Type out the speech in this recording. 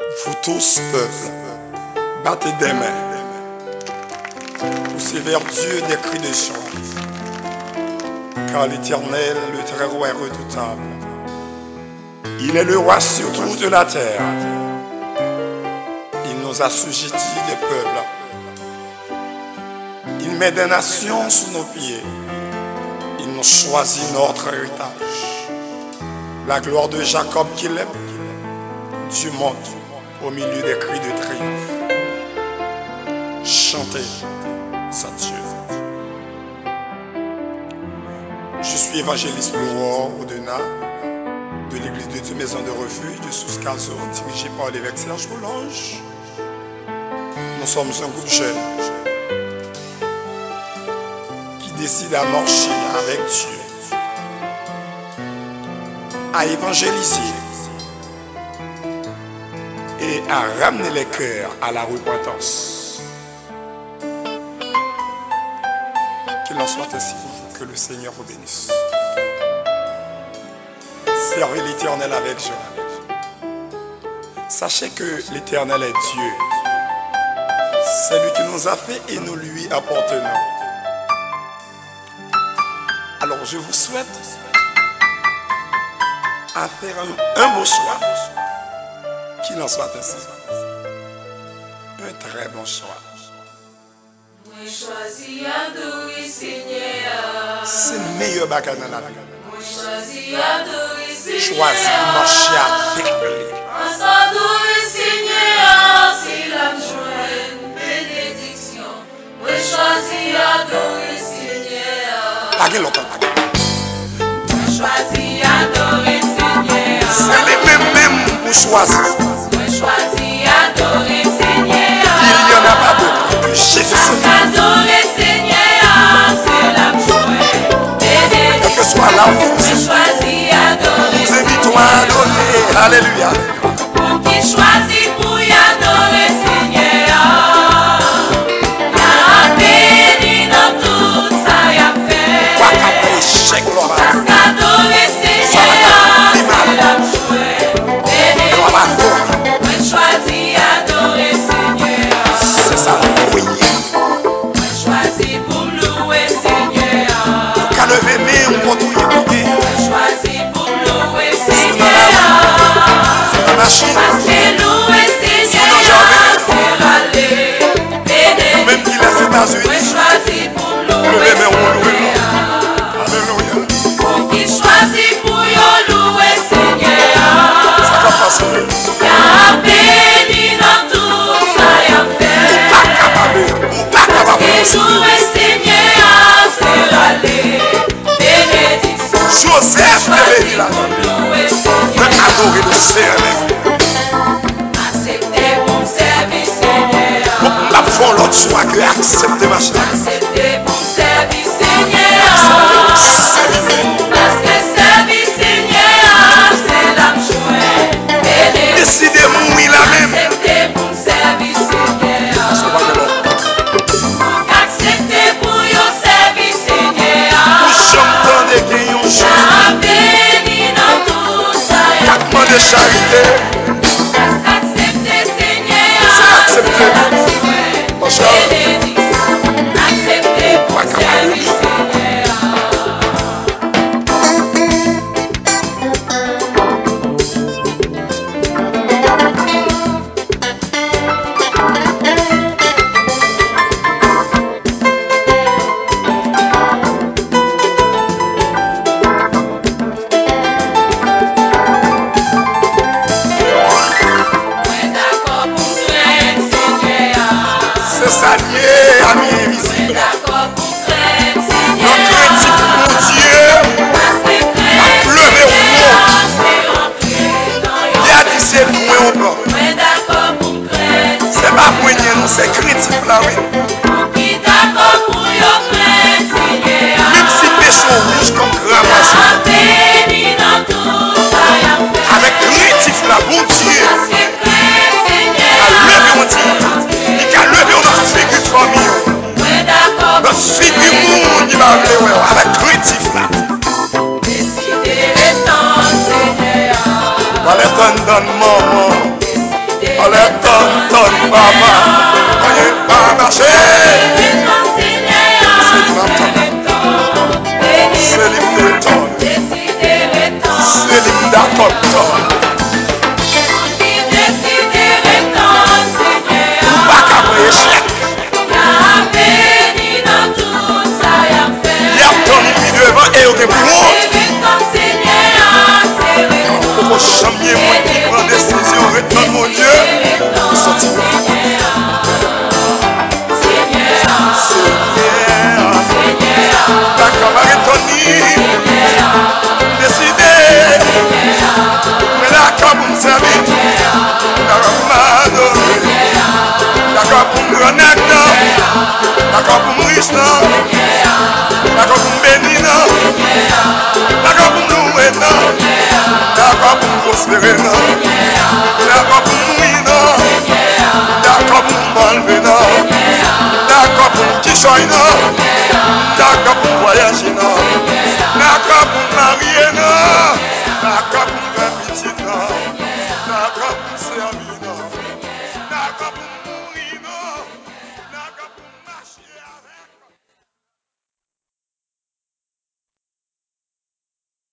Vous tous, peuple, battez des mains pour sévère Dieu des cris de chant. Car l'Éternel, le très roi est redoutable. Il est le roi sur toute la terre. Il nous a assujettis des peuples. Il met des nations sous nos pieds. Il nous choisit notre héritage. La gloire de Jacob qu'il aime, Dieu monte au milieu des cris de triomphe. Chantez sa Dieu. Je suis évangéliste Laurent Audena de l'église de Dieu Maison de Refuge de Souscazo, dirigé par l'évêque Serge Boulange. Nous sommes un groupe jeune qui décide à marcher avec Dieu, à évangéliser et à ramener les cœurs à la repentance. Qu'il en soit ainsi que le Seigneur vous bénisse. Servez l'Éternel avec joie. Sachez que l'Éternel est Dieu. C'est lui qui nous a fait et nous lui appartenons. Alors je vous souhaite à faire un, un beau choix. Qu'il en soit ainsi. Un très bon choix. C'est le meilleur bagage dans la vie. Choisir marcher avec lui. Joie, bénédiction. Mwen chwazi adori Seigneur. De l'autre bagage. Mwen chwazi Alléluia. Pour qui choisit pour y adorer Seigneur. La béni dans tout ça y a fait. Parce qu'adorer Seigneur, c'est l'homme joué. Béni, pour choisit adorer Seigneur. C'est ça, oui. Pour choisit pour louer Seigneur. Pour qu'à lever mes, on continue. Jésus. Nous levons louer. Alléluia. Pour qui choisit pour louer Seigneur. Ça va passer. Sou akre aksepte ma chan Aksepte moun sebi senye Paske sebi senye Se la mchouen Deside moun wila men Aksepte moun sebi senye Moun aksepte pou yo sebi senye Moun chanm tande gen yon chan Aveni nan tout sa Kakman de charite Bendiga. Ensuite du monde, il va arriver ouais, avec critique là. Allez, donne, donne, maman. Allez, donne, donne, maman. bénédiction, il n'a qu'à pour voyager, il n'a qu'à pour marier, il n'a qu'à pour faire petit, il n'a qu'à pour servir, il n'a qu'à pour